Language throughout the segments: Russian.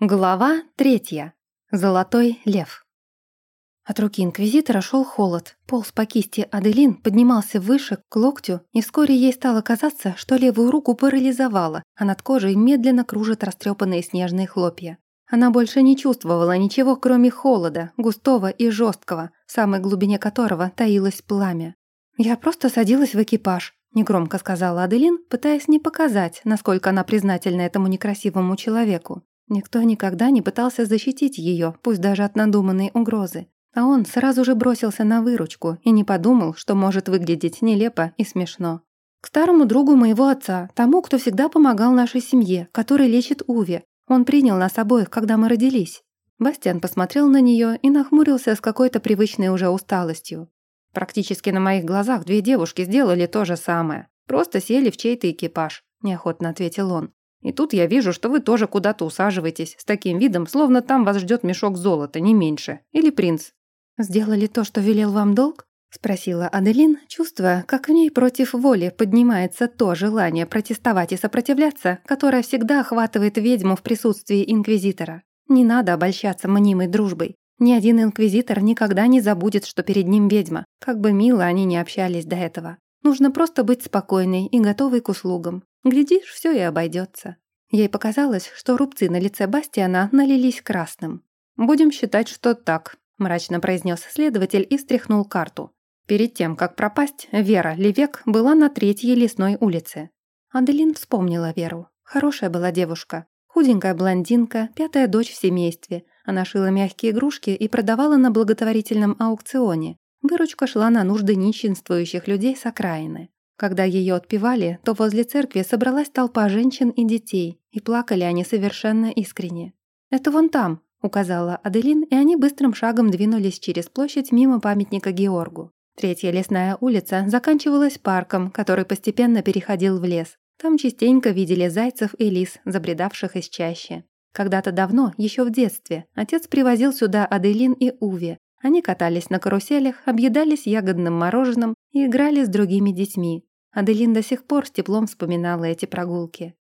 Глава третья. Золотой лев. От руки инквизитора шел холод, полз по кисти Аделин, поднимался выше, к локтю, и вскоре ей стало казаться, что левую руку парализовало, а над кожей медленно кружат растрепанные снежные хлопья. Она больше не чувствовала ничего, кроме холода, густого и жесткого, в самой глубине которого таилось пламя. «Я просто садилась в экипаж», — негромко сказала Аделин, пытаясь не показать, насколько она признательна этому некрасивому человеку. Никто никогда не пытался защитить ее, пусть даже от надуманной угрозы. А он сразу же бросился на выручку и не подумал, что может выглядеть нелепо и смешно. К старому другу моего отца, тому, кто всегда помогал нашей семье, который лечит Уве. Он принял нас обоих, когда мы родились. Бастиан посмотрел на нее и нахмурился с какой-то привычной уже усталостью. Практически на моих глазах две девушки сделали то же самое. Просто сели в чей-то экипаж, неохотно ответил он. И тут я вижу, что вы тоже куда-то усаживаетесь, с таким видом, словно там вас ждет мешок золота, не меньше. Или принц. «Сделали то, что велел вам долг?» — спросила Аделин, чувствуя, как в ней против воли поднимается то желание протестовать и сопротивляться, которое всегда охватывает ведьму в присутствии инквизитора. Не надо обольщаться мнимой дружбой. Ни один инквизитор никогда не забудет, что перед ним ведьма, как бы мило они ни общались до этого. Нужно просто быть спокойной и готовой к услугам. Глядишь, все и обойдется. Ей показалось, что рубцы на лице Бастиана налились красным. «Будем считать, что так», – мрачно произнес следователь и встряхнул карту. Перед тем, как пропасть, Вера Левек была на третьей лесной улице. Аделин вспомнила Веру. Хорошая была девушка. Худенькая блондинка, пятая дочь в семействе. Она шила мягкие игрушки и продавала на благотворительном аукционе. Выручка шла на нужды нищенствующих людей с окраины. Когда ее отпевали, то возле церкви собралась толпа женщин и детей, и плакали они совершенно искренне. «Это вон там», — указала Аделин, и они быстрым шагом двинулись через площадь мимо памятника Георгу. Третья лесная улица заканчивалась парком, который постепенно переходил в лес. Там частенько видели зайцев и лис, забредавших из чащи. Когда-то давно, еще в детстве, отец привозил сюда Аделин и Уви. Они катались на каруселях, объедались ягодным мороженым и играли с другими детьми. Аделин до сих пор с теплом вспоминала эти прогулки.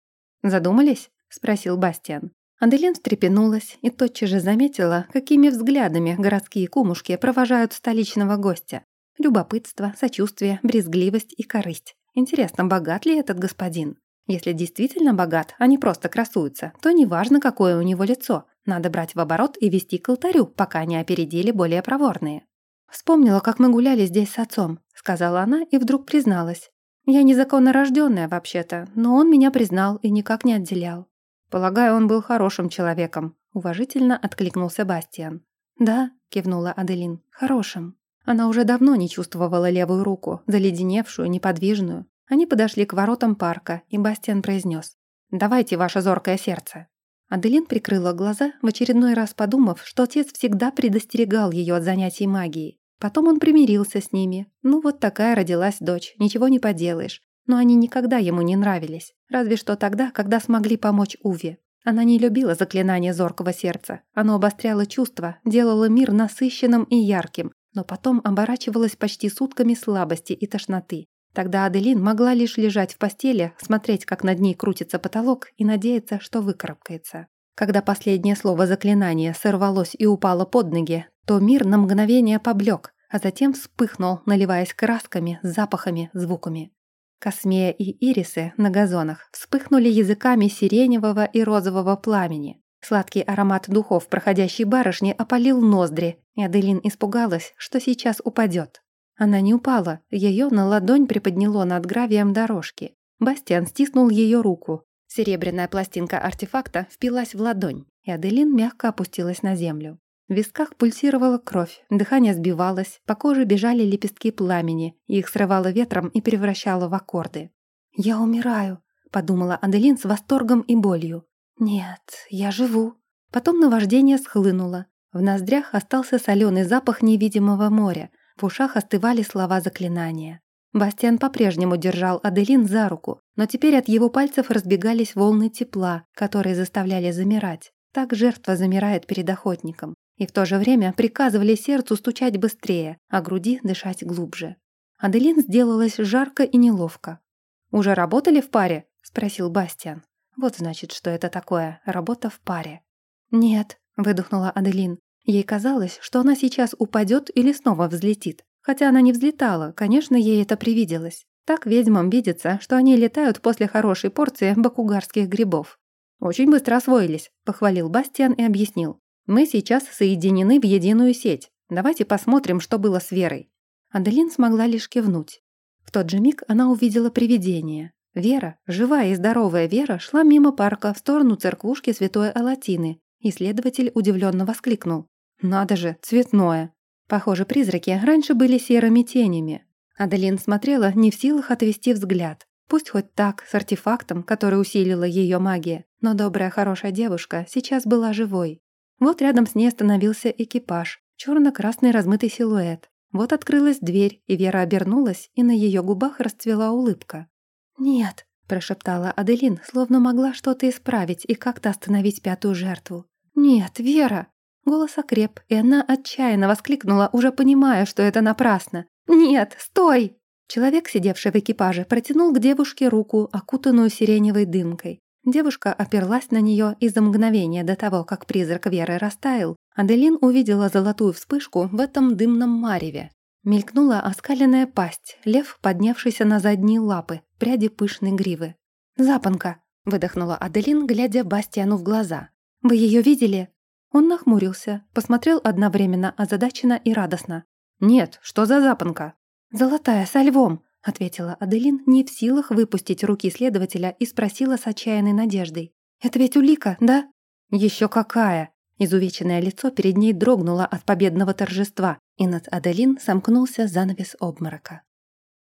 «Задумались?» — спросил Бастиан. Аделин встрепенулась и тотчас же заметила, какими взглядами городские кумушки провожают столичного гостя. Любопытство, сочувствие, брезгливость и корысть. Интересно, богат ли этот господин? Если действительно богат, а не просто красуется, то неважно, какое у него лицо. Надо брать в оборот и вести к алтарю, пока не опередили более проворные. «Вспомнила, как мы гуляли здесь с отцом», — сказала она и вдруг призналась. Я незаконно рожденная вообще-то, но он меня признал и никак не отделял. Полагаю, он был хорошим человеком, уважительно откликнулся Бастиан. Да, кивнула Аделин, хорошим. Она уже давно не чувствовала левую руку, заледеневшую, неподвижную. Они подошли к воротам парка, и Бастиан произнес: «Давайте ваше зоркое сердце». Аделин прикрыла глаза, в очередной раз подумав, что отец всегда предостерегал ее от занятий магией. Потом он примирился с ними. Ну вот такая родилась дочь, ничего не поделаешь. Но они никогда ему не нравились. Разве что тогда, когда смогли помочь Уве. Она не любила заклинание зоркого сердца. Оно обостряло чувства, делало мир насыщенным и ярким, но потом оборачивалось почти сутками слабости и тошноты. Тогда Аделин могла лишь лежать в постели, смотреть, как над ней крутится потолок и надеяться, что выкарабкается. Когда последнее слово заклинания сорвалось и упало под ноги, то мир на мгновение поблек, а затем вспыхнул, наливаясь красками, запахами, звуками. Космея и ирисы на газонах вспыхнули языками сиреневого и розового пламени. Сладкий аромат духов проходящей барышни опалил ноздри, и Аделин испугалась, что сейчас упадет. Она не упала, ее на ладонь приподняло над гравием дорожки. Бастиан стиснул ее руку. Серебряная пластинка артефакта впилась в ладонь, и Аделин мягко опустилась на землю. В висках пульсировала кровь, дыхание сбивалось, по коже бежали лепестки пламени, их срывало ветром и превращало в аккорды. «Я умираю», — подумала Аделин с восторгом и болью. «Нет, я живу». Потом наваждение схлынуло. В ноздрях остался соленый запах невидимого моря, в ушах остывали слова заклинания. Бастиан по-прежнему держал Аделин за руку, но теперь от его пальцев разбегались волны тепла, которые заставляли замирать. Так жертва замирает перед охотником и в то же время приказывали сердцу стучать быстрее, а груди дышать глубже. Аделин сделалась жарко и неловко. «Уже работали в паре?» – спросил Бастиан. «Вот значит, что это такое – работа в паре». «Нет», — выдохнула Аделин. Ей казалось, что она сейчас упадет или снова взлетит. Хотя она не взлетала, конечно, ей это привиделось. Так ведьмам видится, что они летают после хорошей порции бакугарских грибов. «Очень быстро освоились», — похвалил Бастиан и объяснил. «Мы сейчас соединены в единую сеть. Давайте посмотрим, что было с Верой». Аделин смогла лишь кивнуть. В тот же миг она увидела привидение. Вера, живая и здоровая Вера, шла мимо парка в сторону церквушки Святой Алатины. Исследователь удивленно воскликнул. «Надо же, цветное!» Похоже, призраки раньше были серыми тенями. Аделин смотрела, не в силах отвести взгляд. Пусть хоть так, с артефактом, который усилила ее магия, но добрая, хорошая девушка сейчас была живой. Вот рядом с ней остановился экипаж, черно красный размытый силуэт. Вот открылась дверь, и Вера обернулась, и на ее губах расцвела улыбка. «Нет», — прошептала Аделин, словно могла что-то исправить и как-то остановить пятую жертву. «Нет, Вера!» Голос окреп, и она отчаянно воскликнула, уже понимая, что это напрасно. «Нет, стой!» Человек, сидевший в экипаже, протянул к девушке руку, окутанную сиреневой дымкой. Девушка оперлась на нее, и за мгновение до того, как призрак Веры растаял, Аделин увидела золотую вспышку в этом дымном мареве. Мелькнула оскаленная пасть, лев, поднявшийся на задние лапы, пряди пышной гривы. «Запонка!» — выдохнула Аделин, глядя Бастиану в глаза. «Вы ее видели?» Он нахмурился, посмотрел одновременно озадаченно и радостно. «Нет, что за запонка?» «Золотая, со львом!» — ответила Аделин, не в силах выпустить руки следователя и спросила с отчаянной надеждой. «Это ведь улика, да?» «Еще какая!» Изувеченное лицо перед ней дрогнуло от победного торжества, и над Аделин сомкнулся занавес обморока.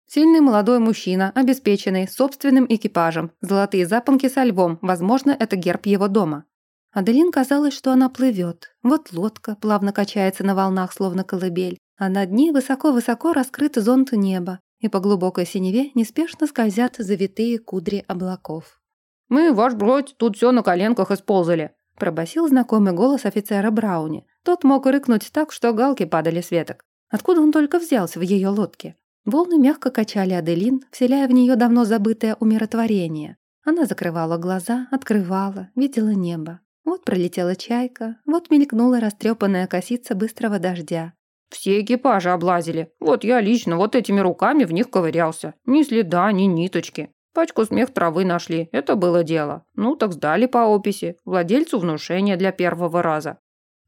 Сильный молодой мужчина, обеспеченный, собственным экипажем, золотые запонки со львом, возможно, это герб его дома. Аделин казалось, что она плывет. Вот лодка плавно качается на волнах, словно колыбель, а на дне высоко-высоко раскрыт зонт неба, и по глубокой синеве неспешно скользят завитые кудри облаков. «Мы, ваш бродь, тут все на коленках исползали», пробасил знакомый голос офицера Брауни. Тот мог рыкнуть так, что галки падали с веток. Откуда он только взялся в ее лодке? Волны мягко качали Аделин, вселяя в нее давно забытое умиротворение. Она закрывала глаза, открывала, видела небо. Вот пролетела чайка, вот мелькнула растрепанная косица быстрого дождя. «Все экипажи облазили. Вот я лично вот этими руками в них ковырялся. Ни следа, ни ниточки. Пачку смех травы нашли. Это было дело. Ну, так сдали по описи. Владельцу внушения для первого раза.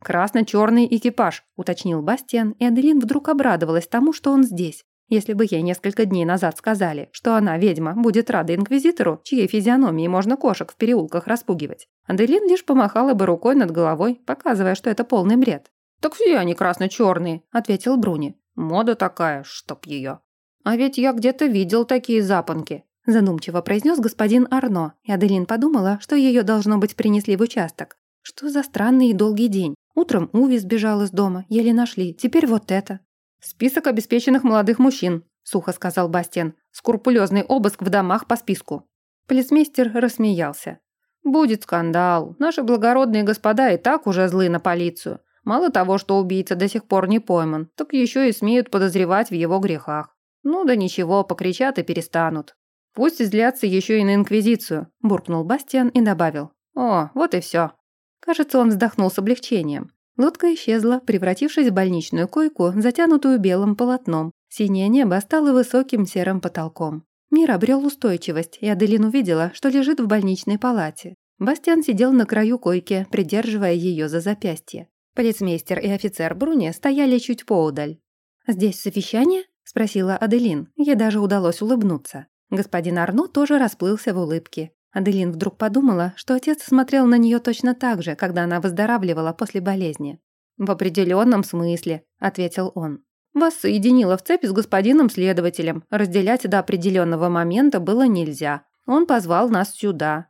«Красно-черный экипаж», — уточнил Бастиан, и Аделин вдруг обрадовалась тому, что он здесь. Если бы ей несколько дней назад сказали, что она, ведьма, будет рада инквизитору, чьей физиономии можно кошек в переулках распугивать, Аделин лишь помахала бы рукой над головой, показывая, что это полный бред. «Так все они красно-черные», — ответил Бруни. «Мода такая, чтоб ее». «А ведь я где-то видел такие запонки», — задумчиво произнес господин Арно, и Аделин подумала, что ее должно быть принесли в участок. Что за странный и долгий день. Утром Уви сбежал из дома, еле нашли, теперь вот это. «Список обеспеченных молодых мужчин», — сухо сказал Бастен. «Скрупулезный обыск в домах по списку». Полицмейстер рассмеялся. «Будет скандал. Наши благородные господа и так уже злы на полицию. Мало того, что убийца до сих пор не пойман, так еще и смеют подозревать в его грехах. Ну да ничего, покричат и перестанут. Пусть излятся еще и на Инквизицию», – буркнул Бастиан и добавил. «О, вот и все». Кажется, он вздохнул с облегчением. Лодка исчезла, превратившись в больничную койку, затянутую белым полотном. Синее небо стало высоким серым потолком. Мир обрел устойчивость, и Аделин увидела, что лежит в больничной палате. Бастиан сидел на краю койки, придерживая ее за запястье. Полицмейстер и офицер Бруни стояли чуть поудаль. «Здесь совещание?» – спросила Аделин. Ей даже удалось улыбнуться. Господин Арно тоже расплылся в улыбке. Аделин вдруг подумала, что отец смотрел на нее точно так же, когда она выздоравливала после болезни. «В определенном смысле», – ответил он. «Вас соединило в цепи с господином следователем. Разделять до определенного момента было нельзя. Он позвал нас сюда.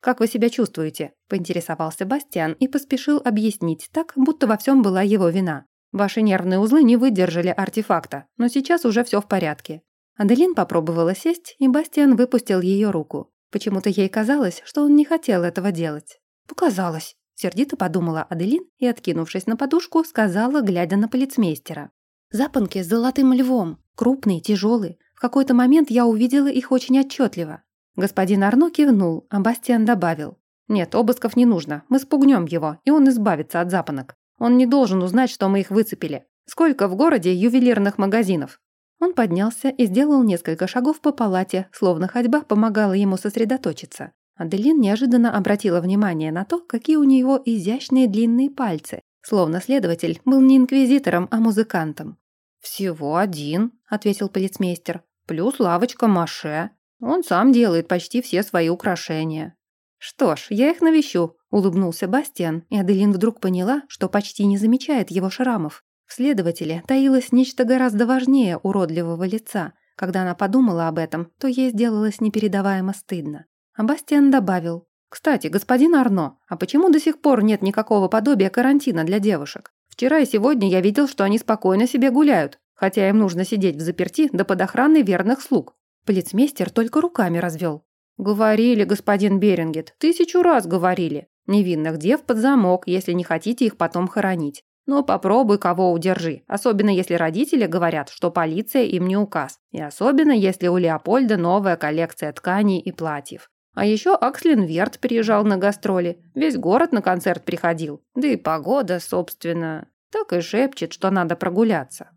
«Как вы себя чувствуете?» – поинтересовался Бастиан и поспешил объяснить так, будто во всем была его вина. «Ваши нервные узлы не выдержали артефакта, но сейчас уже все в порядке». Аделин попробовала сесть, и Бастиан выпустил ее руку. Почему-то ей казалось, что он не хотел этого делать. «Показалось», – сердито подумала Аделин и, откинувшись на подушку, сказала, глядя на полицмейстера. «Запонки с золотым львом, крупные, тяжелые. В какой-то момент я увидела их очень отчетливо. Господин Арно кивнул, а Бастиан добавил. Нет, обысков не нужно. Мы спугнем его, и он избавится от запонок. Он не должен узнать, что мы их выцепили. Сколько в городе ювелирных магазинов? Он поднялся и сделал несколько шагов по палате, словно ходьба помогала ему сосредоточиться. Аделин неожиданно обратила внимание на то, какие у него изящные длинные пальцы, словно следователь был не инквизитором, а музыкантом. «Всего один», — ответил полицмейстер, «плюс лавочка Маше. Он сам делает почти все свои украшения». «Что ж, я их навещу», — улыбнулся Бастиан, и Аделин вдруг поняла, что почти не замечает его шрамов. В следователе таилось нечто гораздо важнее уродливого лица. Когда она подумала об этом, то ей сделалось непередаваемо стыдно. А Бастиан добавил, «Кстати, господин Арно, а почему до сих пор нет никакого подобия карантина для девушек? Вчера и сегодня я видел, что они спокойно себе гуляют, хотя им нужно сидеть в заперти да под охраной верных слуг». Полицмейстер только руками развел. «Говорили, господин Берингет, тысячу раз говорили. Невинных дев под замок, если не хотите их потом хоронить. Но попробуй кого удержи, особенно если родители говорят, что полиция им не указ. И особенно если у Леопольда новая коллекция тканей и платьев. А еще Акслин Верт приезжал на гастроли. Весь город на концерт приходил. Да и погода, собственно, так и шепчет, что надо прогуляться.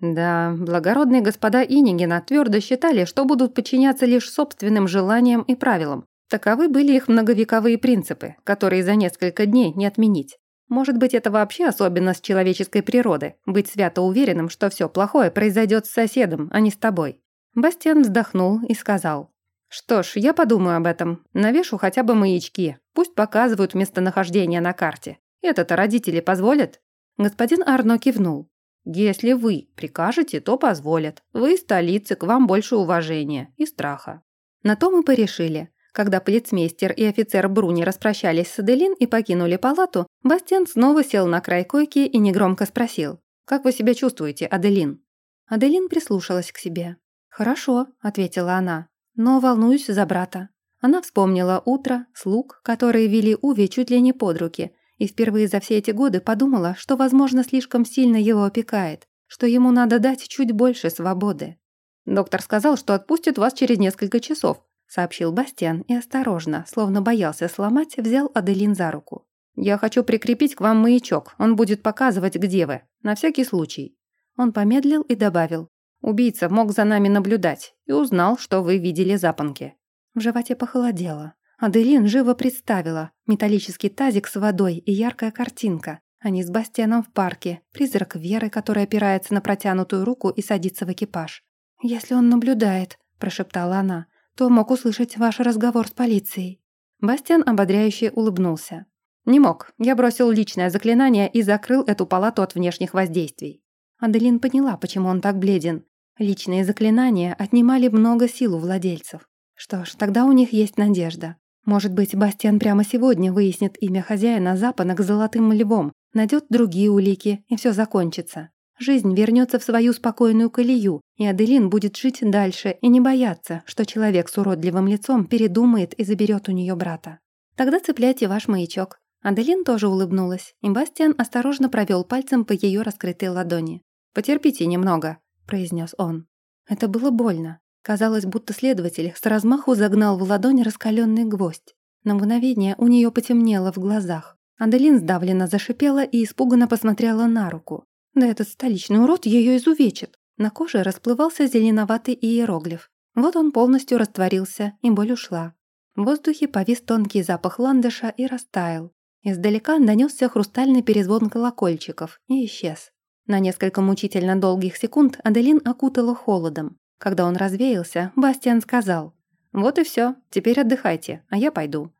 Да, благородные господа Инигена твердо считали, что будут подчиняться лишь собственным желаниям и правилам. Таковы были их многовековые принципы, которые за несколько дней не отменить. Может быть, это вообще особенность человеческой природы – быть свято уверенным, что все плохое произойдет с соседом, а не с тобой. Бастиан вздохнул и сказал. «Что ж, я подумаю об этом. Навешу хотя бы маячки. Пусть показывают местонахождение на карте. Это-то родители позволят?» Господин Арно кивнул. «Если вы прикажете, то позволят. Вы столицы, к вам больше уважения и страха». На то мы порешили. Когда полицмейстер и офицер Бруни распрощались с Аделин и покинули палату, Бастиан снова сел на край койки и негромко спросил. «Как вы себя чувствуете, Аделин?» Аделин прислушалась к себе. «Хорошо», — ответила она, — «но волнуюсь за брата». Она вспомнила утро, слуг, которые вели Уви чуть ли не под руки, и впервые за все эти годы подумала, что, возможно, слишком сильно его опекает, что ему надо дать чуть больше свободы. «Доктор сказал, что отпустит вас через несколько часов», сообщил Бастиан и осторожно, словно боялся сломать, взял Аделин за руку. «Я хочу прикрепить к вам маячок, он будет показывать, где вы, на всякий случай». Он помедлил и добавил. «Убийца мог за нами наблюдать и узнал, что вы видели запонки». В животе похолодело. Аделин живо представила металлический тазик с водой и яркая картинка. Они с Бастианом в парке, призрак Веры, который опирается на протянутую руку и садится в экипаж. «Если он наблюдает», – прошептала она, то мог услышать ваш разговор с полицией». Бастиан ободряюще улыбнулся. «Не мог. Я бросил личное заклинание и закрыл эту палату от внешних воздействий». Аделин поняла, почему он так бледен. Личные заклинания отнимали много сил у владельцев. Что ж, тогда у них есть надежда. Может быть, Бастиан прямо сегодня выяснит имя хозяина запонок с золотым львом, найдет другие улики, и все закончится. Жизнь вернется в свою спокойную колею, и Аделин будет жить дальше и не бояться, что человек с уродливым лицом передумает и заберет у нее брата. Тогда цепляйте ваш маячок. Аделин тоже улыбнулась, и Бастиан осторожно провел пальцем по ее раскрытой ладони. «Потерпите немного», — произнес он. Это было больно. Казалось, будто следователь с размаху загнал в ладонь раскаленный гвоздь. На мгновение у нее потемнело в глазах. Аделин сдавленно зашипела и испуганно посмотрела на руку. Да этот столичный урод ее изувечит. На коже расплывался зеленоватый иероглиф. Вот он полностью растворился, и боль ушла. В воздухе повис тонкий запах ландыша и растаял. Издалека донесся хрустальный перезвон колокольчиков и исчез. На несколько мучительно долгих секунд Аделин окутала холодом. Когда он развеялся, Бастиан сказал, «Вот и все, теперь отдыхайте, а я пойду».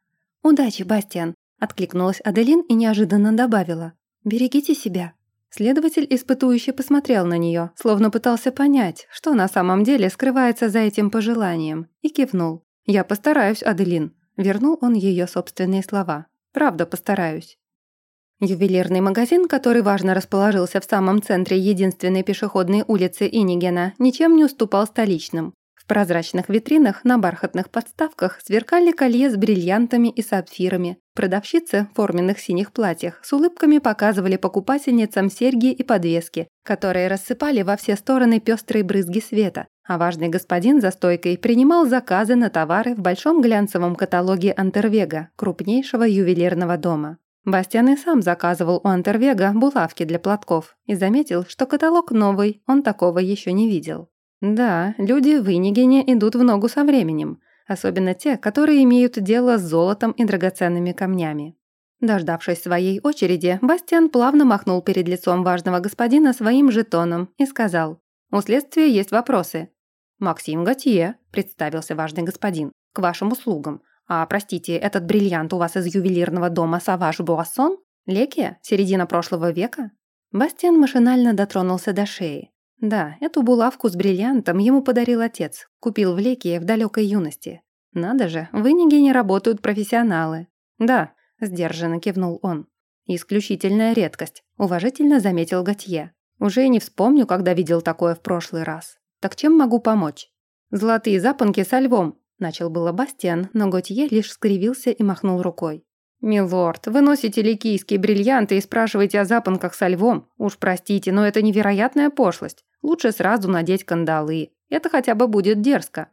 «Удачи, Бастиан», — откликнулась Аделин и неожиданно добавила, «Берегите себя». Следователь испытующе посмотрел на нее, словно пытался понять, что на самом деле скрывается за этим пожеланием, и кивнул. «Я постараюсь, Аделин», — вернул он ее собственные слова. «Правда постараюсь». Ювелирный магазин, который важно расположился в самом центре единственной пешеходной улицы Инигена, ничем не уступал столичным прозрачных витринах на бархатных подставках сверкали колье с бриллиантами и сапфирами. Продавщицы в форменных синих платьях с улыбками показывали покупательницам серьги и подвески, которые рассыпали во все стороны пестрые брызги света, а важный господин за стойкой принимал заказы на товары в большом глянцевом каталоге Антервега, крупнейшего ювелирного дома. Бастиан и сам заказывал у Антервега булавки для платков и заметил, что каталог новый, он такого еще не видел. Да, люди в Инигене идут в ногу со временем, особенно те, которые имеют дело с золотом и драгоценными камнями. Дождавшись своей очереди, Бастиан плавно махнул перед лицом важного господина своим жетоном и сказал «У следствия есть вопросы». «Максим Готье», — представился важный господин, — «к вашим услугам. А, простите, этот бриллиант у вас из ювелирного дома Саваж Буассон? Лекия? Середина прошлого века?» Бастиан машинально дотронулся до шеи. Да, эту булавку с бриллиантом ему подарил отец, купил в Леке в далекой юности. Надо же, в Инигене работают профессионалы. Да, сдержанно кивнул он. Исключительная редкость, уважительно заметил Готье. Уже и не вспомню, когда видел такое в прошлый раз. Так чем могу помочь? Золотые запонки со львом, начал было Бастиан, но Готье лишь скривился и махнул рукой. «Милорд, вы носите ликийские бриллианты и спрашиваете о запонках со львом. Уж простите, но это невероятная пошлость. Лучше сразу надеть кандалы. Это хотя бы будет дерзко».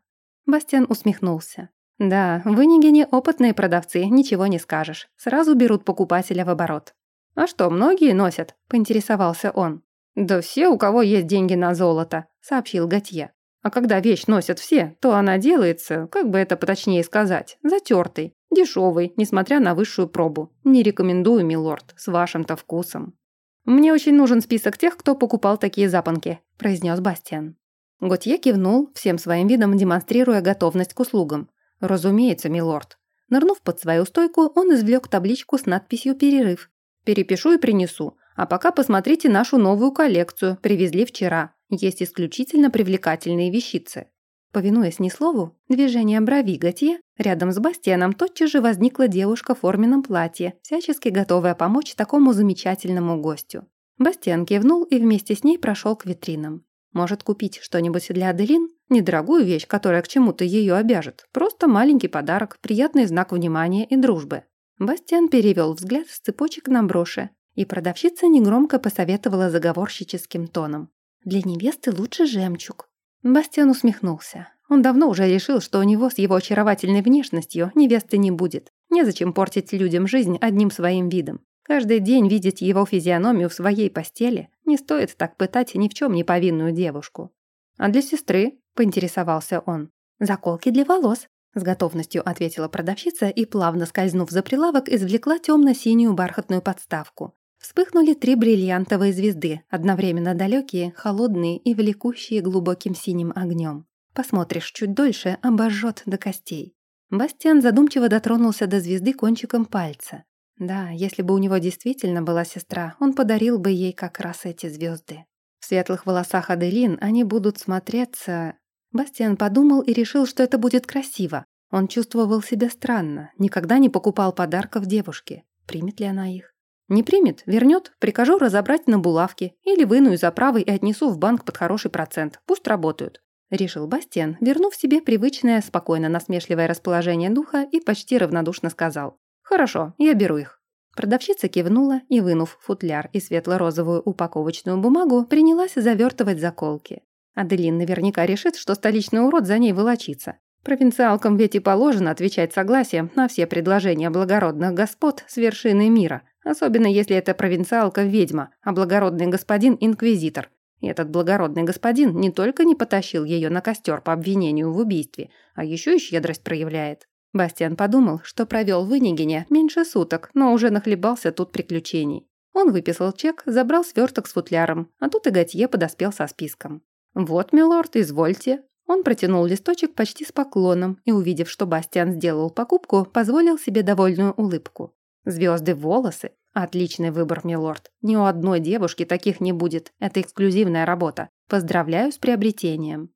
Бастиан усмехнулся. «Да, в Инигене опытные продавцы, ничего не скажешь. Сразу берут покупателя в оборот». «А что, многие носят?» – поинтересовался он. «Да все, у кого есть деньги на золото», – сообщил Готье. «А когда вещь носят все, то она делается, как бы это поточнее сказать, затертой. Дешевый, несмотря на высшую пробу. Не рекомендую, милорд, с вашим-то вкусом. Мне очень нужен список тех, кто покупал такие запонки, произнес Бастиан. Готье кивнул, всем своим видом демонстрируя готовность к услугам. Разумеется, милорд. Нырнув под свою стойку, он извлек табличку с надписью «Перерыв». «Перепишу и принесу. А пока посмотрите нашу новую коллекцию, привезли вчера. Есть исключительно привлекательные вещицы». Повинуясь ни слову, движение брови Готье, рядом с Бастианом тотчас же возникла девушка в форменном платье, всячески готовая помочь такому замечательному гостю. Бастиан кивнул и вместе с ней прошел к витринам. Может купить что-нибудь для Аделин? Недорогую вещь, которая к чему-то ее обяжет. Просто маленький подарок, приятный знак внимания и дружбы. Бастиан перевел взгляд с цепочек на броши, и продавщица негромко посоветовала заговорщическим тоном. «Для невесты лучше жемчуг». Бастиан усмехнулся. Он давно уже решил, что у него с его очаровательной внешностью невесты не будет. Незачем портить людям жизнь одним своим видом. Каждый день видеть его физиономию в своей постели не стоит так пытать ни в чем не повинную девушку. «А для сестры?» – поинтересовался он. «Заколки для волос», – с готовностью ответила продавщица и, плавно скользнув за прилавок, извлекла темно-синюю бархатную подставку. Вспыхнули три бриллиантовые звезды, одновременно далекие, холодные и влекущие глубоким синим огнем. Посмотришь чуть дольше, обожжет до костей. Бастиан задумчиво дотронулся до звезды кончиком пальца. Да, если бы у него действительно была сестра, он подарил бы ей как раз эти звезды. В светлых волосах Аделин они будут смотреться... Бастиан подумал и решил, что это будет красиво. Он чувствовал себя странно, никогда не покупал подарков девушке. Примет ли она их? Не примет, вернет, прикажу разобрать на булавки или выну из оправы и отнесу в банк под хороший процент. Пусть работают. Решил Бастиан, вернув себе привычное, спокойно насмешливое расположение духа и почти равнодушно сказал. «Хорошо, я беру их». Продавщица кивнула и, вынув футляр и светло-розовую упаковочную бумагу, принялась завертывать заколки. Аделин наверняка решит, что столичный урод за ней волочится. Провинциалкам ведь и положено отвечать согласием на все предложения благородных господ с вершины мира, Особенно если это провинциалка-ведьма, а благородный господин – инквизитор. И этот благородный господин не только не потащил ее на костер по обвинению в убийстве, а еще и щедрость проявляет. Бастиан подумал, что провел в Инигене меньше суток, но уже нахлебался тут приключений. Он выписал чек, забрал сверток с футляром, а тут и Готье подоспел со списком. «Вот, милорд, извольте». Он протянул листочек почти с поклоном и, увидев, что Бастиан сделал покупку, позволил себе довольную улыбку. Звезды волосы? Отличный выбор, милорд. Ни у одной девушки таких не будет. Это эксклюзивная работа. Поздравляю с приобретением.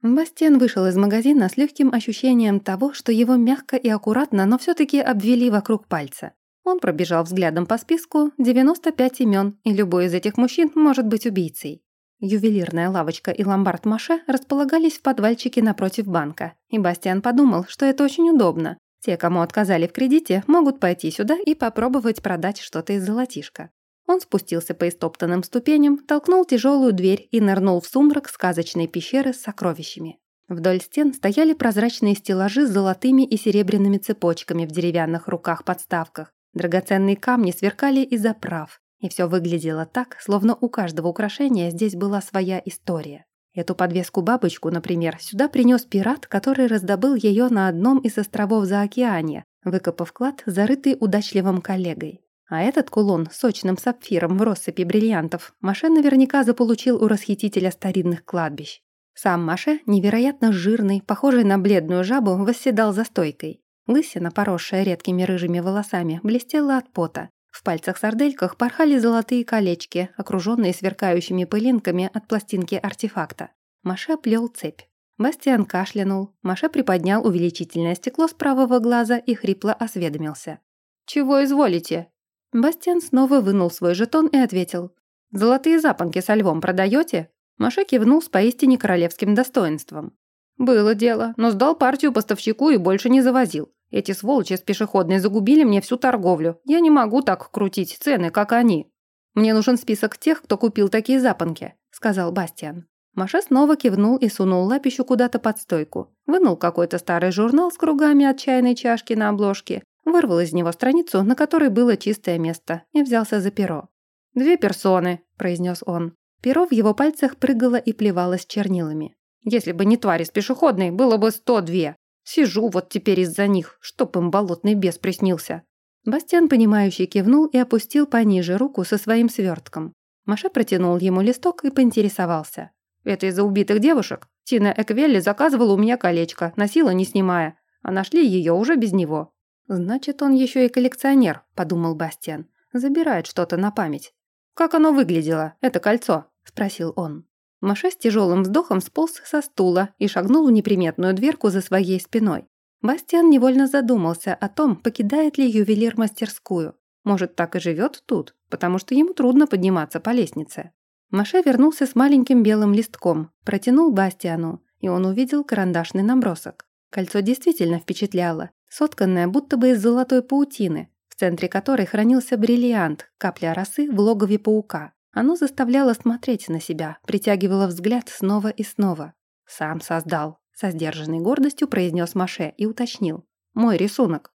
Бастиан вышел из магазина с легким ощущением того, что его мягко и аккуратно, но все-таки обвели вокруг пальца. Он пробежал взглядом по списку 95 имен, и любой из этих мужчин может быть убийцей. Ювелирная лавочка и ломбард Маше располагались в подвальчике напротив банка, и Бастиан подумал, что это очень удобно. Те, кому отказали в кредите, могут пойти сюда и попробовать продать что-то из золотишка. Он спустился по истоптанным ступеням, толкнул тяжелую дверь и нырнул в сумрак сказочной пещеры с сокровищами. Вдоль стен стояли прозрачные стеллажи с золотыми и серебряными цепочками в деревянных руках-подставках. Драгоценные камни сверкали из оправ, и все выглядело так, словно у каждого украшения здесь была своя история. Эту подвеску-бабочку, например, сюда принес пират, который раздобыл ее на одном из островов Заокеания, выкопав клад, зарытый удачливым коллегой. А этот кулон с сочным сапфиром в россыпи бриллиантов Маше наверняка заполучил у расхитителя старинных кладбищ. Сам Маше, невероятно жирный, похожий на бледную жабу, восседал за стойкой. Лысина, поросшая редкими рыжими волосами, блестела от пота. В пальцах-сардельках порхали золотые колечки, окруженные сверкающими пылинками от пластинки артефакта. Маше плел цепь. Бастиан кашлянул. Маше приподнял увеличительное стекло с правого глаза и хрипло осведомился. «Чего изволите?» Бастиан снова вынул свой жетон и ответил. «Золотые запонки со львом продаете?» Маше кивнул с поистине королевским достоинством. «Было дело, но сдал партию поставщику и больше не завозил. Эти сволочи с пешеходной загубили мне всю торговлю. Я не могу так крутить цены, как они. Мне нужен список тех, кто купил такие запонки», — сказал Бастиан. Маша снова кивнул и сунул лапищу куда-то под стойку. Вынул какой-то старый журнал с кругами от чайной чашки на обложке, вырвал из него страницу, на которой было чистое место, и взялся за перо. «Две персоны», — произнес он. Перо в его пальцах прыгало и плевалось чернилами. «Если бы не твари с пешеходной, было бы сто две. Сижу вот теперь из-за них, чтоб им болотный бес приснился». Бастиан, понимающий, кивнул и опустил пониже руку со своим свертком. Маша протянул ему листок и поинтересовался. «Это из-за убитых девушек? Тина Эквелли заказывала у меня колечко, носила не снимая, а нашли ее уже без него». «Значит, он еще и коллекционер», – подумал Бастиан. «Забирает что-то на память». «Как оно выглядело, это кольцо?» – спросил он. Маша с тяжелым вздохом сполз со стула и шагнул в неприметную дверку за своей спиной. Бастиан невольно задумался о том, покидает ли ювелир мастерскую. Может, так и живет тут, потому что ему трудно подниматься по лестнице. Маша вернулся с маленьким белым листком, протянул Бастиану, и он увидел карандашный набросок. Кольцо действительно впечатляло, сотканное будто бы из золотой паутины, в центре которой хранился бриллиант, капля росы в логове паука. Оно заставляло смотреть на себя, притягивало взгляд снова и снова. «Сам создал», — со сдержанной гордостью произнес Маше и уточнил. «Мой рисунок».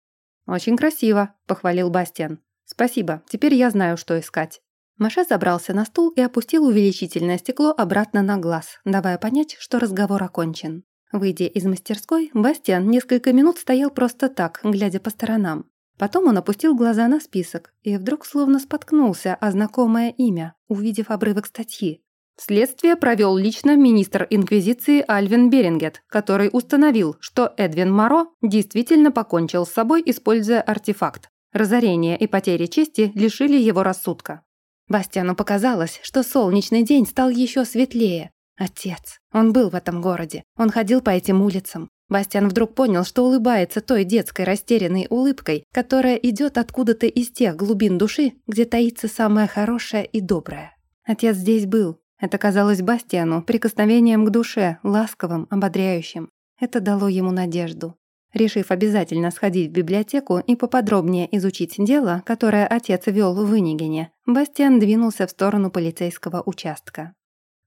«Очень красиво», — похвалил Бастиан. «Спасибо, теперь я знаю, что искать». Маше забрался на стул и опустил увеличительное стекло обратно на глаз, давая понять, что разговор окончен. Выйдя из мастерской, Бастиан несколько минут стоял просто так, глядя по сторонам. Потом он опустил глаза на список и вдруг словно споткнулся о знакомое имя, увидев обрывок статьи. Следствие провел лично министр Инквизиции Альвин Берингет, который установил, что Эдвин Моро действительно покончил с собой, используя артефакт. Разорение и потери чести лишили его рассудка. Бастиану показалось, что солнечный день стал еще светлее. Отец. Он был в этом городе. Он ходил по этим улицам. Бастиан вдруг понял, что улыбается той детской растерянной улыбкой, которая идет откуда-то из тех глубин души, где таится самое хорошее и доброе. Отец здесь был. Это казалось Бастиану прикосновением к душе, ласковым, ободряющим. Это дало ему надежду. Решив обязательно сходить в библиотеку и поподробнее изучить дело, которое отец вел в Вынигене, Бастиан двинулся в сторону полицейского участка.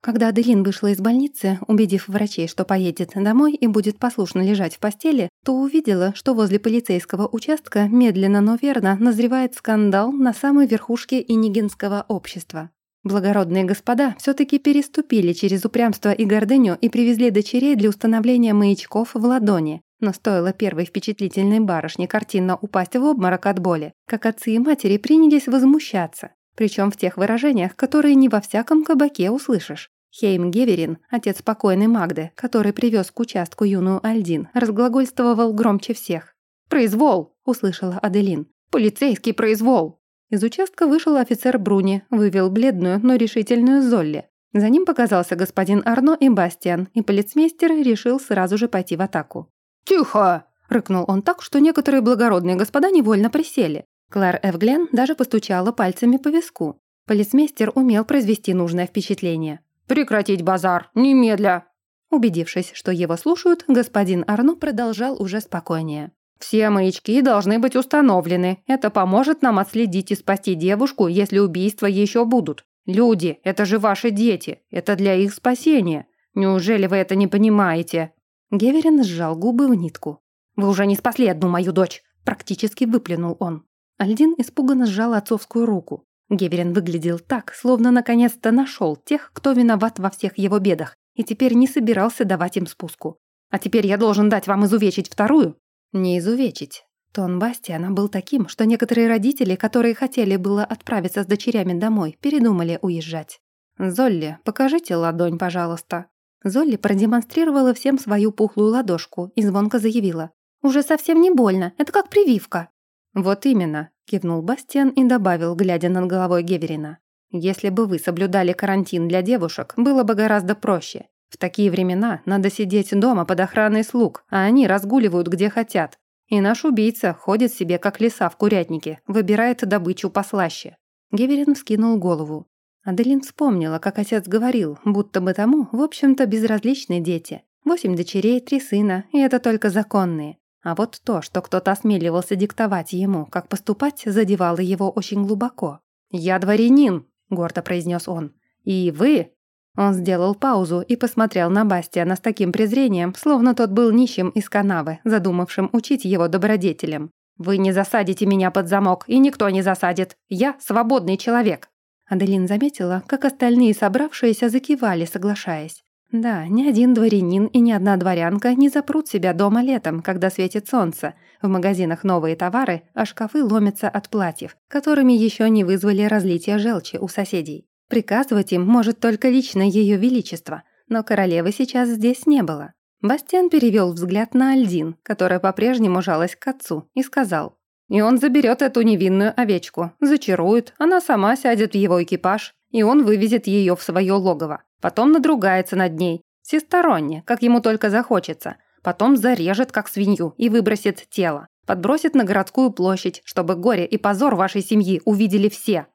Когда Аделин вышла из больницы, убедив врачей, что поедет домой и будет послушно лежать в постели, то увидела, что возле полицейского участка медленно, но верно назревает скандал на самой верхушке инигенского общества. Благородные господа все таки переступили через упрямство и гордыню и привезли дочерей для установления маячков в ладони. Но стоило первой впечатлительной барышне картинно упасть в обморок от боли, как отцы и матери принялись возмущаться. Причем в тех выражениях, которые не во всяком кабаке услышишь. Хейм Геверин, отец покойной Магды, который привез к участку юную Альдин, разглагольствовал громче всех. «Произвол!» – услышала Аделин. «Полицейский произвол!» Из участка вышел офицер Бруни, вывел бледную, но решительную Золли. За ним показался господин Арно и Бастиан, и полицмейстер решил сразу же пойти в атаку. «Тихо!» – рыкнул он так, что некоторые благородные господа невольно присели. Клэр Эвглен даже постучала пальцами по виску. Полицмейстер умел произвести нужное впечатление. «Прекратить базар! Немедля!» Убедившись, что его слушают, господин Арно продолжал уже спокойнее. Все маячки должны быть установлены. Это поможет нам отследить и спасти девушку, если убийства еще будут. Люди, это же ваши дети. Это для их спасения. Неужели вы это не понимаете?» Геверин сжал губы в нитку. «Вы уже не спасли одну мою дочь!» Практически выплюнул он. Альдин испуганно сжал отцовскую руку. Геверин выглядел так, словно наконец-то нашел тех, кто виноват во всех его бедах, и теперь не собирался давать им спуску. «А теперь я должен дать вам изувечить вторую?» «Не изувечить». Тон Бастиана был таким, что некоторые родители, которые хотели было отправиться с дочерями домой, передумали уезжать. «Золли, покажите ладонь, пожалуйста». Золли продемонстрировала всем свою пухлую ладошку и звонко заявила. «Уже совсем не больно, это как прививка». «Вот именно», — кивнул Бастиан и добавил, глядя над головой Геверина. «Если бы вы соблюдали карантин для девушек, было бы гораздо проще. В такие времена надо сидеть дома под охраной слуг, а они разгуливают где хотят. И наш убийца ходит себе как лиса в курятнике, выбирает добычу послаще». Геверин вскинул голову. Аделин вспомнила, как отец говорил, будто бы тому, в общем-то, безразличны дети. Восемь дочерей, три сына, и это только законные. А вот то, что кто-то осмеливался диктовать ему, как поступать, задевало его очень глубоко. «Я дворянин», — гордо произнес он. «И вы...» Он сделал паузу и посмотрел на Бастиана с таким презрением, словно тот был нищим из канавы, задумавшим учить его добродетелям. «Вы не засадите меня под замок, и никто не засадит. Я свободный человек». Аделин заметила, как остальные собравшиеся закивали, соглашаясь. Да, ни один дворянин и ни одна дворянка не запрут себя дома летом, когда светит солнце. В магазинах новые товары, а шкафы ломятся от платьев, которыми еще не вызвали разлитие желчи у соседей. Приказывать им может только лично Ее Величество, но королевы сейчас здесь не было. Бастиан перевел взгляд на Альдин, которая по-прежнему жалась к отцу, и сказал, «И он заберет эту невинную овечку, зачарует, она сама сядет в его экипаж, и он вывезет ее в свое логово. Потом надругается над ней, всесторонне, как ему только захочется. Потом зарежет, как свинью, и выбросит тело. Подбросит на городскую площадь, чтобы горе и позор вашей семьи увидели все.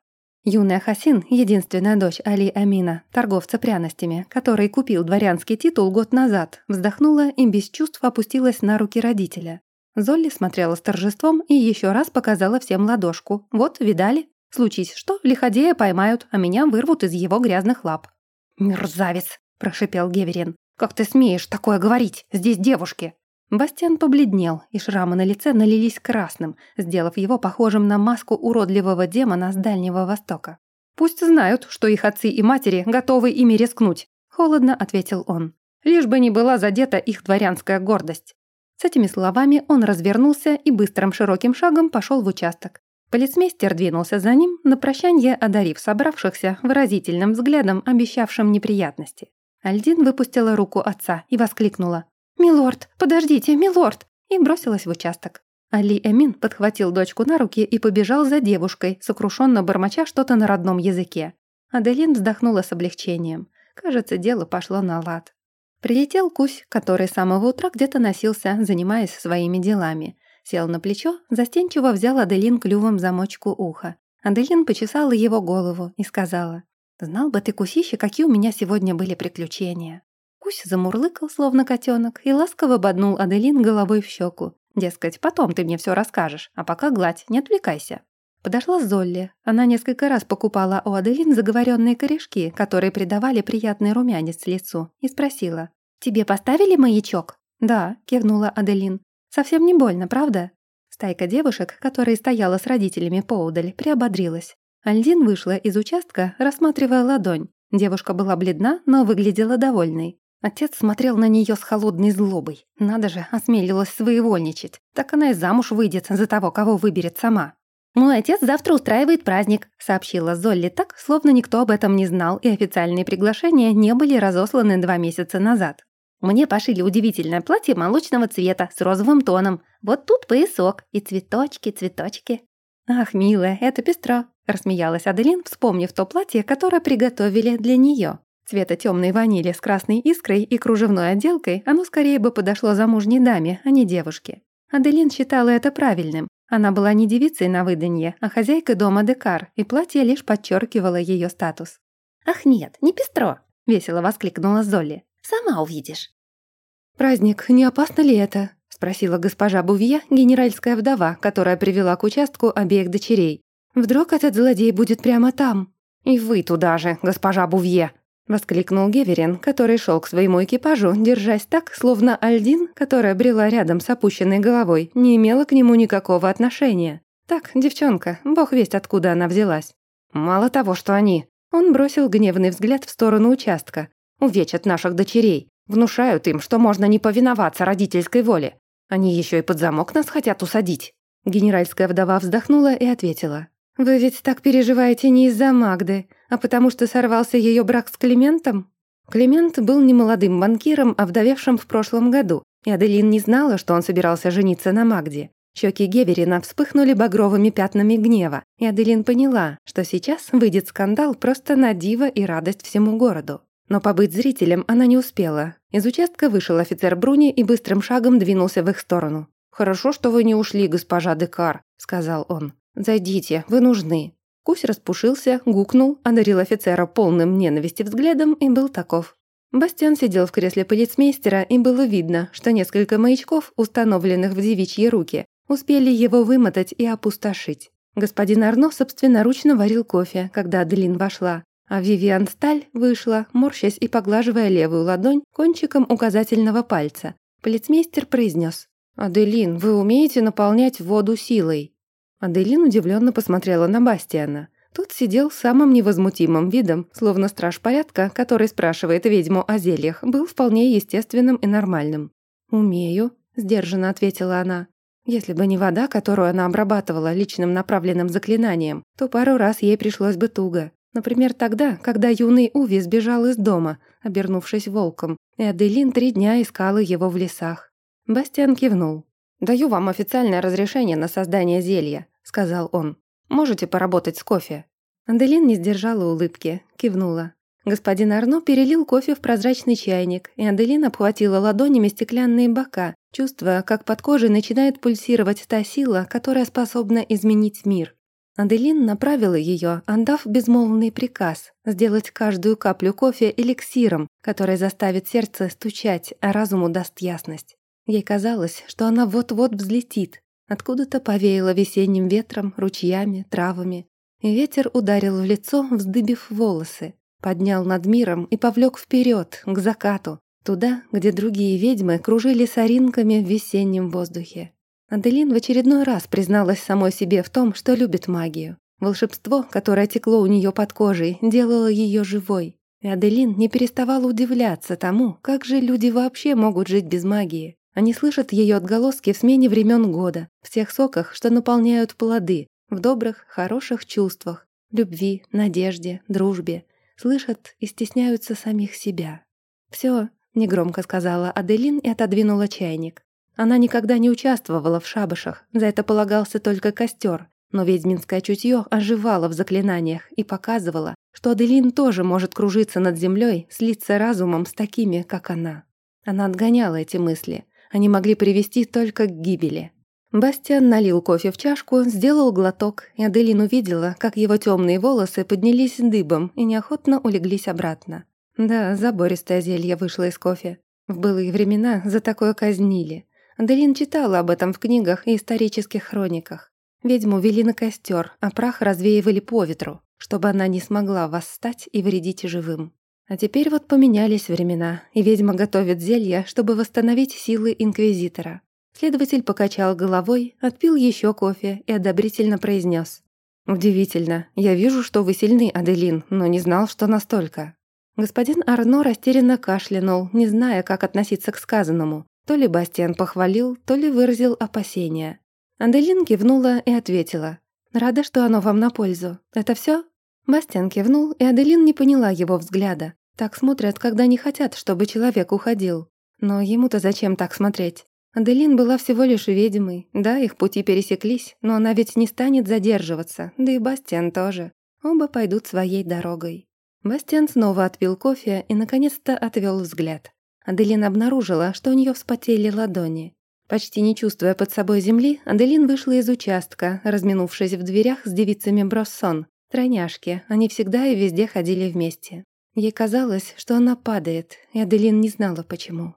Юная Хасин, единственная дочь Али Амина, торговца пряностями, который купил дворянский титул год назад, вздохнула и без чувств опустилась на руки родителя. Золли смотрела с торжеством и еще раз показала всем ладошку. «Вот, видали? Случись что, лиходея поймают, а меня вырвут из его грязных лап». «Мерзавец!» – прошипел Геверин. «Как ты смеешь такое говорить? Здесь девушки!» Бастиан побледнел, и шрамы на лице налились красным, сделав его похожим на маску уродливого демона с Дальнего Востока. «Пусть знают, что их отцы и матери готовы ими рискнуть», – холодно ответил он. «Лишь бы не была задета их дворянская гордость». С этими словами он развернулся и быстрым широким шагом пошел в участок. Полицмейстер двинулся за ним, на прощанье одарив собравшихся выразительным взглядом, обещавшим неприятности. Альдин выпустила руку отца и воскликнула. «Милорд, подождите, милорд!» и бросилась в участок. Али Эмин подхватил дочку на руки и побежал за девушкой, сокрушенно бормоча что-то на родном языке. Аделин вздохнула с облегчением. Кажется, дело пошло на лад. Прилетел Кусь, который с самого утра где-то носился, занимаясь своими делами. Сел на плечо, застенчиво взял Аделин клювом замочку уха. Аделин почесала его голову и сказала, «Знал бы ты, Кусище, какие у меня сегодня были приключения». Кусь замурлыкал, словно котенок, и ласково боднул Аделин головой в щеку. Дескать, потом ты мне все расскажешь, а пока гладь, не отвлекайся. Подошла Золли. Она несколько раз покупала у Аделин заговоренные корешки, которые придавали приятный румянец лицу, и спросила, «Тебе поставили маячок?» «Да», — кивнула Аделин. Совсем не больно, правда?» Стайка девушек, которая стояла с родителями поудаль, приободрилась. Альдин вышла из участка, рассматривая ладонь. Девушка была бледна, но выглядела довольной. Отец смотрел на нее с холодной злобой. Надо же, осмелилась своевольничать. Так она и замуж выйдет за того, кого выберет сама. «Мой отец завтра устраивает праздник», — сообщила Золли так, словно никто об этом не знал, и официальные приглашения не были разосланы два месяца назад. Мне пошили удивительное платье молочного цвета с розовым тоном. Вот тут поясок и цветочки, цветочки. «Ах, милая, это пестро», — рассмеялась Аделин, вспомнив то платье, которое приготовили для нее. Цвета темной ванили с красной искрой и кружевной отделкой, оно скорее бы подошло замужней даме, а не девушке. Аделин считала это правильным. Она была не девицей на выданье, а хозяйкой дома Декар, и платье лишь подчеркивало ее статус. «Ах нет, не пестро!» — весело воскликнула Золли. Сама увидишь». «Праздник, не опасно ли это?» – спросила госпожа Бувье, генеральская вдова, которая привела к участку обеих дочерей. «Вдруг этот злодей будет прямо там?» «И вы туда же, госпожа Бувье!» — воскликнул Геверин, который шел к своему экипажу, держась так, словно Альдин, которая брела рядом с опущенной головой, не имела к нему никакого отношения. Так, девчонка, бог весть, откуда она взялась. Мало того, что они... Он бросил гневный взгляд в сторону участка. Увечат наших дочерей. Внушают им, что можно не повиноваться родительской воле. Они еще и под замок нас хотят усадить». Генеральская вдова вздохнула и ответила. «Вы ведь так переживаете не из-за Магды, а потому что сорвался ее брак с Климентом?» Климент был не молодым банкиром, а вдовевшим в прошлом году, и Аделин не знала, что он собирался жениться на Магде. Щеки Геверина вспыхнули багровыми пятнами гнева, и Аделин поняла, что сейчас выйдет скандал просто на диво и радость всему городу. Но побыть зрителем она не успела. Из участка вышел офицер Бруни и быстрым шагом двинулся в их сторону. «Хорошо, что вы не ушли, госпожа Декар», — сказал он. «Зайдите, вы нужны». Кусь распушился, гукнул, одарил офицера полным ненависти взглядом и был таков. Бастиан сидел в кресле полицмейстера, и было видно, что несколько маячков, установленных в девичьи руки, успели его вымотать и опустошить. Господин Арно собственноручно варил кофе, когда Аделин вошла, а Вивиан Сталь вышла, морщась и поглаживая левую ладонь кончиком указательного пальца. Полицмейстер произнес: «Аделин, вы умеете наполнять воду силой?» Аделин удивленно посмотрела на Бастиана. Тот сидел самым невозмутимым видом, словно страж порядка, который спрашивает ведьму о зельях, был вполне естественным и нормальным. «Умею», — сдержанно ответила она. Если бы не вода, которую она обрабатывала личным направленным заклинанием, то пару раз ей пришлось бы туго. Например, тогда, когда юный Уви сбежал из дома, обернувшись волком, и Аделин три дня искала его в лесах. Бастиан кивнул. «Даю вам официальное разрешение на создание зелья», — сказал он. «Можете поработать с кофе». Аделин не сдержала улыбки, кивнула. Господин Арно перелил кофе в прозрачный чайник, и Аделин обхватила ладонями стеклянные бока, чувствуя, как под кожей начинает пульсировать та сила, которая способна изменить мир. Аделин направила ее, отдав безмолвный приказ сделать каждую каплю кофе эликсиром, который заставит сердце стучать, а разуму даст ясность. Ей казалось, что она вот-вот взлетит. Откуда-то повеяло весенним ветром, ручьями, травами. И ветер ударил в лицо, вздыбив волосы, поднял над миром и повлек вперед, к закату, туда, где другие ведьмы кружили соринками в весеннем воздухе. Аделин в очередной раз призналась самой себе в том, что любит магию. Волшебство, которое текло у нее под кожей, делало ее живой. И Аделин не переставала удивляться тому, как же люди вообще могут жить без магии. Они слышат ее отголоски в смене времен года, в тех соках, что наполняют плоды, в добрых, хороших чувствах, любви, надежде, дружбе. Слышат и стесняются самих себя. «Все», — негромко сказала Аделин и отодвинула чайник. Она никогда не участвовала в шабашах, за это полагался только костер, но ведьминское чутье оживало в заклинаниях и показывало, что Аделин тоже может кружиться над землей, слиться разумом с такими, как она. Она отгоняла эти мысли. Они могли привести только к гибели. Бастиан налил кофе в чашку, сделал глоток, и Аделин увидела, как его темные волосы поднялись дыбом и неохотно улеглись обратно. Да, забористое зелье вышло из кофе. В былые времена за такое казнили. Аделин читала об этом в книгах и исторических хрониках. Ведьму вели на костер, а прах развеивали по ветру, чтобы она не смогла восстать и вредить живым. А теперь вот поменялись времена, и ведьма готовит зелья, чтобы восстановить силы Инквизитора. Следователь покачал головой, отпил еще кофе и одобрительно произнес: «Удивительно. Я вижу, что вы сильны, Аделин, но не знал, что настолько». Господин Арно растерянно кашлянул, не зная, как относиться к сказанному, то ли Бастиан похвалил, то ли выразил опасения. Аделин кивнула и ответила. «Рада, что оно вам на пользу. Это все? Бастиан кивнул, и Аделин не поняла его взгляда. Так смотрят, когда не хотят, чтобы человек уходил. Но ему-то зачем так смотреть? Аделин была всего лишь ведьмой. Да, их пути пересеклись, но она ведь не станет задерживаться, да и Бастиан тоже. Оба пойдут своей дорогой. Бастиан снова отпил кофе и, наконец-то, отвел взгляд. Аделин обнаружила, что у нее вспотели ладони. Почти не чувствуя под собой земли, Аделин вышла из участка, разминувшись в дверях с девицами Броссон. Тройняшки, они всегда и везде ходили вместе. Ей казалось, что она падает, и Аделин не знала почему.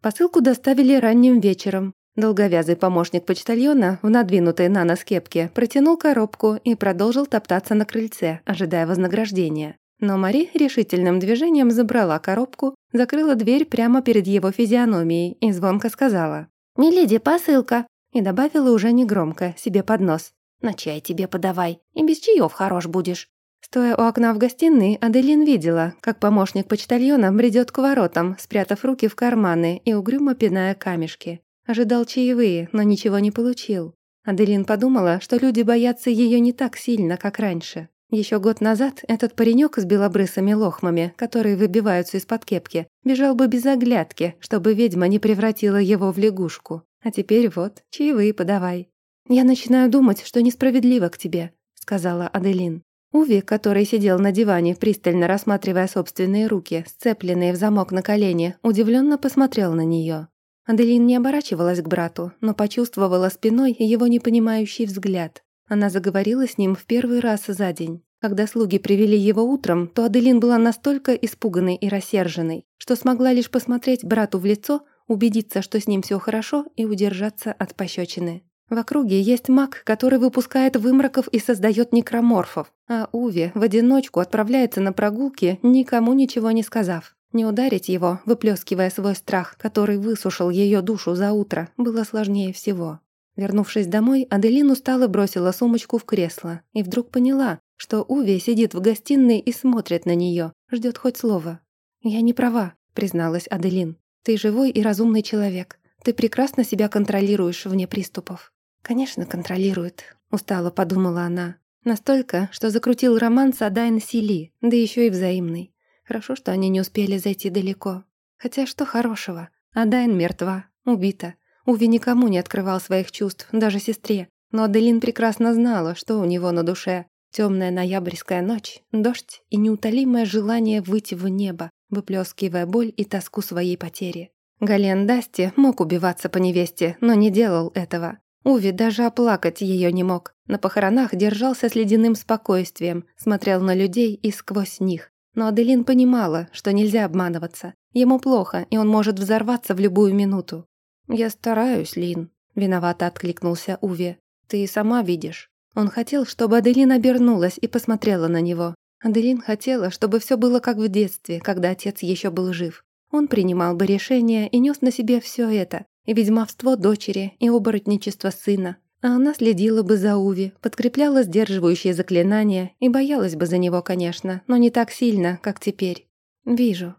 Посылку доставили ранним вечером. Долговязый помощник почтальона в надвинутой на нос кепке протянул коробку и продолжил топтаться на крыльце, ожидая вознаграждения. Но Мари решительным движением забрала коробку, закрыла дверь прямо перед его физиономией и звонко сказала «Миледи, посылка!» и добавила уже негромко, себе под нос «На чай тебе подавай, и без чаев хорош будешь». Стоя у окна в гостиной, Аделин видела, как помощник почтальона бредет к воротам, спрятав руки в карманы и угрюмо пиная камешки. Ожидал чаевые, но ничего не получил. Аделин подумала, что люди боятся ее не так сильно, как раньше. Еще год назад этот паренек с белобрысыми лохмами, которые выбиваются из-под кепки, бежал бы без оглядки, чтобы ведьма не превратила его в лягушку. А теперь вот, чаевые подавай. «Я начинаю думать, что несправедливо к тебе», — сказала Аделин. Уви, который сидел на диване, пристально рассматривая собственные руки, сцепленные в замок на колени, удивленно посмотрел на нее. Аделин не оборачивалась к брату, но почувствовала спиной его непонимающий взгляд. Она заговорила с ним в первый раз за день. Когда слуги привели его утром, то Аделин была настолько испуганной и рассерженной, что смогла лишь посмотреть брату в лицо, убедиться, что с ним все хорошо, и удержаться от пощечины. В округе есть маг, который выпускает вымраков и создает некроморфов, а Уви в одиночку отправляется на прогулки, никому ничего не сказав. Не ударить его, выплескивая свой страх, который высушил ее душу за утро, было сложнее всего. Вернувшись домой, Аделин устало бросила сумочку в кресло и вдруг поняла, что Уви сидит в гостиной и смотрит на нее, ждет хоть слова. «Я не права», — призналась Аделин. «Ты живой и разумный человек. Ты прекрасно себя контролируешь вне приступов». «Конечно, контролирует», — устало подумала она. Настолько, что закрутил роман с Адайн Сили, да еще и взаимный. Хорошо, что они не успели зайти далеко. Хотя что хорошего? Адайн мертва, убита. Уви никому не открывал своих чувств, даже сестре. Но Аделин прекрасно знала, что у него на душе. Темная ноябрьская ночь, дождь и неутолимое желание выйти в небо, выплескивая боль и тоску своей потери. Гален Дасти мог убиваться по невесте, но не делал этого. Уви даже оплакать ее не мог. На похоронах держался с ледяным спокойствием, смотрел на людей и сквозь них. Но Аделин понимала, что нельзя обманываться. Ему плохо, и он может взорваться в любую минуту. «Я стараюсь, Лин», — виновато откликнулся Уви. «Ты и сама видишь». Он хотел, чтобы Аделин обернулась и посмотрела на него. Аделин хотела, чтобы все было как в детстве, когда отец еще был жив. Он принимал бы решения и нес на себе все это, и ведьмовство дочери, и оборотничество сына, а она следила бы за Уви, подкрепляла сдерживающие заклинания и боялась бы за него, конечно, но не так сильно, как теперь. «Вижу».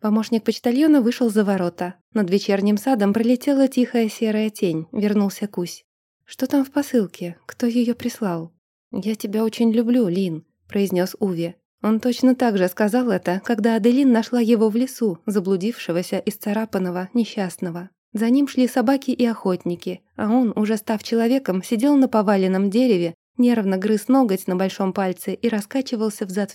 Помощник почтальона вышел за ворота. Над вечерним садом пролетела тихая серая тень, вернулся Кусь. «Что там в посылке? Кто ее прислал?» «Я тебя очень люблю, Лин», — произнес Уви. Он точно так же сказал это, когда Аделин нашла его в лесу, заблудившегося, исцарапанного, несчастного. За ним шли собаки и охотники, а он, уже став человеком, сидел на поваленном дереве, нервно грыз ноготь на большом пальце и раскачивался взад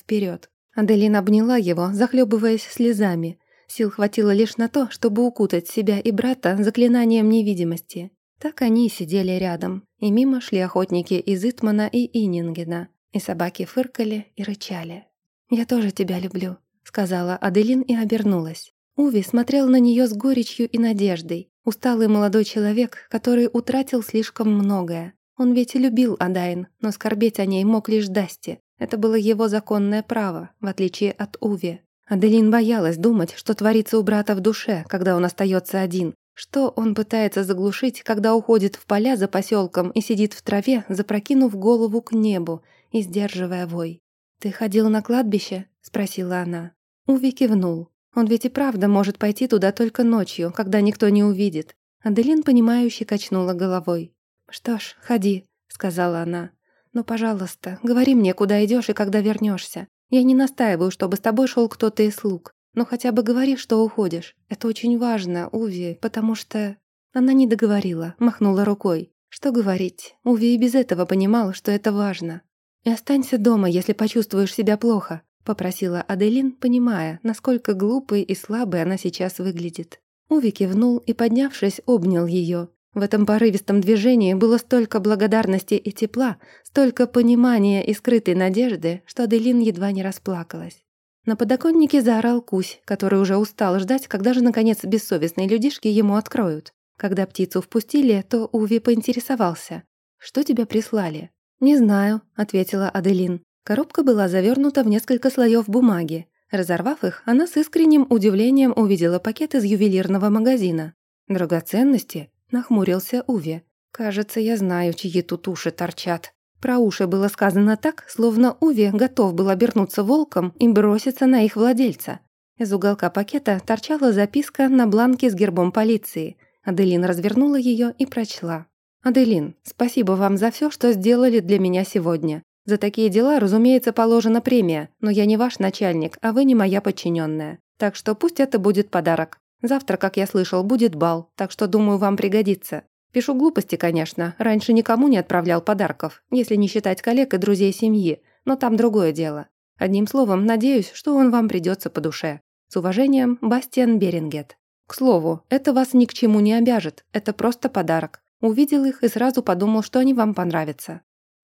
Аделина обняла его, захлебываясь слезами. Сил хватило лишь на то, чтобы укутать себя и брата заклинанием невидимости. Так они и сидели рядом, и мимо шли охотники из Итмана и Инингена, и собаки фыркали и рычали. «Я тоже тебя люблю», — сказала Аделин и обернулась. Уви смотрел на нее с горечью и надеждой. Усталый молодой человек, который утратил слишком многое. Он ведь и любил Адайн, но скорбеть о ней мог лишь Дасти. Это было его законное право, в отличие от Уви. Аделин боялась думать, что творится у брата в душе, когда он остается один. Что он пытается заглушить, когда уходит в поля за поселком и сидит в траве, запрокинув голову к небу и сдерживая вой. «Ты ходил на кладбище?» — спросила она. Уви кивнул. Он ведь и правда может пойти туда только ночью, когда никто не увидит. Аделин, понимающе качнула головой. «Что ж, ходи», — сказала она. «Но, пожалуйста, говори мне, куда идешь и когда вернешься. Я не настаиваю, чтобы с тобой шел кто-то из слуг. Но хотя бы говори, что уходишь. Это очень важно, Уви, потому что...» Она не договорила, махнула рукой. Что говорить? Уви и без этого понимала, что это важно. «И останься дома, если почувствуешь себя плохо. — попросила Аделин, понимая, насколько глупой и слабой она сейчас выглядит. Уви кивнул и, поднявшись, обнял ее. В этом порывистом движении было столько благодарности и тепла, столько понимания и скрытой надежды, что Аделин едва не расплакалась. На подоконнике заорал Кусь, который уже устал ждать, когда же, наконец, бессовестные людишки ему откроют. Когда птицу впустили, то Уви поинтересовался. «Что тебя прислали?» «Не знаю», — ответила Аделин. Коробка была завернута в несколько слоев бумаги. Разорвав их, она с искренним удивлением увидела пакет из ювелирного магазина. «Драгоценности?» — нахмурился Уви. «Кажется, я знаю, чьи тут уши торчат». Про уши было сказано так, словно Уви готов был обернуться волком и броситься на их владельца. Из уголка пакета торчала записка на бланке с гербом полиции. Аделин развернула ее и прочла. «Аделин, спасибо вам за все, что сделали для меня сегодня. За такие дела, разумеется, положена премия, но я не ваш начальник, а вы не моя подчиненная. Так что пусть это будет подарок. Завтра, как я слышал, будет бал, так что, думаю, вам пригодится. Пишу глупости, конечно. Раньше никому не отправлял подарков, если не считать коллег и друзей семьи, но там другое дело. Одним словом, надеюсь, что он вам придется по душе. С уважением, Бастиан Берингет. К слову, это вас ни к чему не обяжет, это просто подарок. Увидел их и сразу подумал, что они вам понравятся.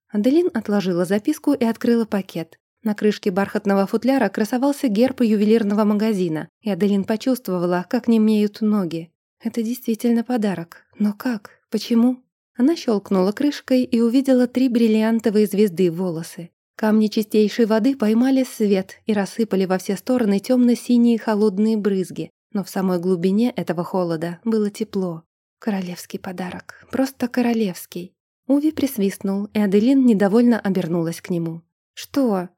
Аделин отложила записку и открыла пакет. На крышке бархатного футляра красовался герб ювелирного магазина, и Аделин почувствовала, как немеют ноги. Это действительно подарок. Но как? Почему? Она щелкнула крышкой и увидела три бриллиантовые звезды в волосы. Камни чистейшей воды поймали свет и рассыпали во все стороны темно-синие холодные брызги, но в самой глубине этого холода было тепло. Королевский подарок. Просто королевский. Уви присвистнул, и Аделин недовольно обернулась к нему. «Что?»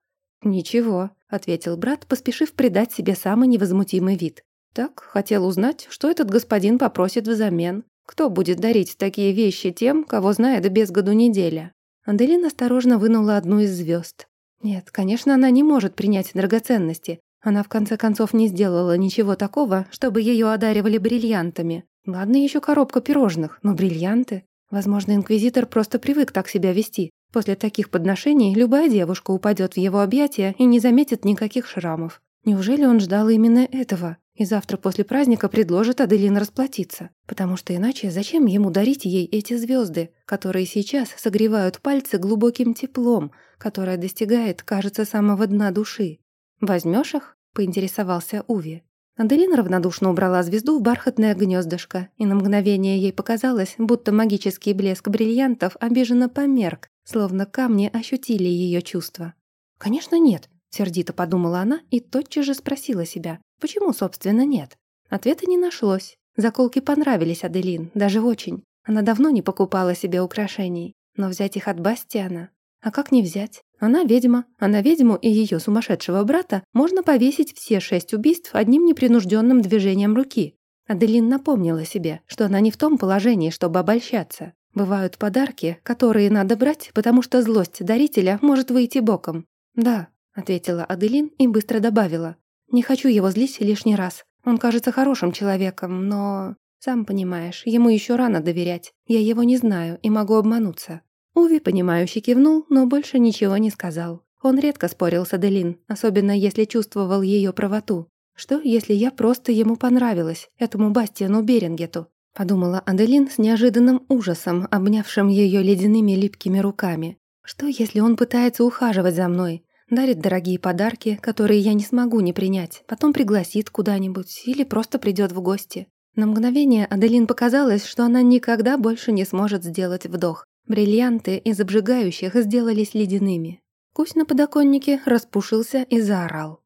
«Ничего», — ответил брат, поспешив придать себе самый невозмутимый вид. «Так, хотел узнать, что этот господин попросит взамен. Кто будет дарить такие вещи тем, кого знает без году неделя?» Аделин осторожно вынула одну из звезд. Нет, конечно, она не может принять драгоценности. Она в конце концов не сделала ничего такого, чтобы ее одаривали бриллиантами. Ладно еще коробка пирожных, но бриллианты... Возможно, инквизитор просто привык так себя вести. После таких подношений любая девушка упадет в его объятия и не заметит никаких шрамов. Неужели он ждал именно этого? И завтра после праздника предложит Аделин расплатиться. Потому что иначе зачем ему дарить ей эти звезды, которые сейчас согревают пальцы глубоким теплом, которое достигает, кажется, самого дна души? Возьмешь их?» — поинтересовался Уви. Аделина равнодушно убрала звезду в бархатное гнездышко, и на мгновение ей показалось, будто магический блеск бриллиантов обиженно померк, словно камни ощутили ее чувства. «Конечно нет», — сердито подумала она и тотчас же спросила себя, почему, собственно, нет. Ответа не нашлось. Заколки понравились Аделин, даже очень. Она давно не покупала себе украшений, но взять их от Бастиана... А как не взять? Она ведьма, а на ведьму и ее сумасшедшего брата можно повесить все шесть убийств одним непринужденным движением руки. Аделин напомнила себе, что она не в том положении, чтобы обольщаться. Бывают подарки, которые надо брать, потому что злость дарителя может выйти боком. «Да», — ответила Аделин и быстро добавила. «Не хочу его злить лишний раз. Он кажется хорошим человеком, но...» «Сам понимаешь, ему еще рано доверять. Я его не знаю и могу обмануться. Уви, понимающе кивнул, но больше ничего не сказал. Он редко спорил с Аделин, особенно если чувствовал ее правоту. «Что, если я просто ему понравилась, этому Бастиану Берингету?» Подумала Аделин с неожиданным ужасом, обнявшим ее ледяными липкими руками. «Что, если он пытается ухаживать за мной, дарит дорогие подарки, которые я не смогу не принять, потом пригласит куда-нибудь или просто придет в гости?» На мгновение Аделин показалось, что она никогда больше не сможет сделать вдох. Бриллианты из обжигающих сделались ледяными. Кусь на подоконнике распушился и заорал.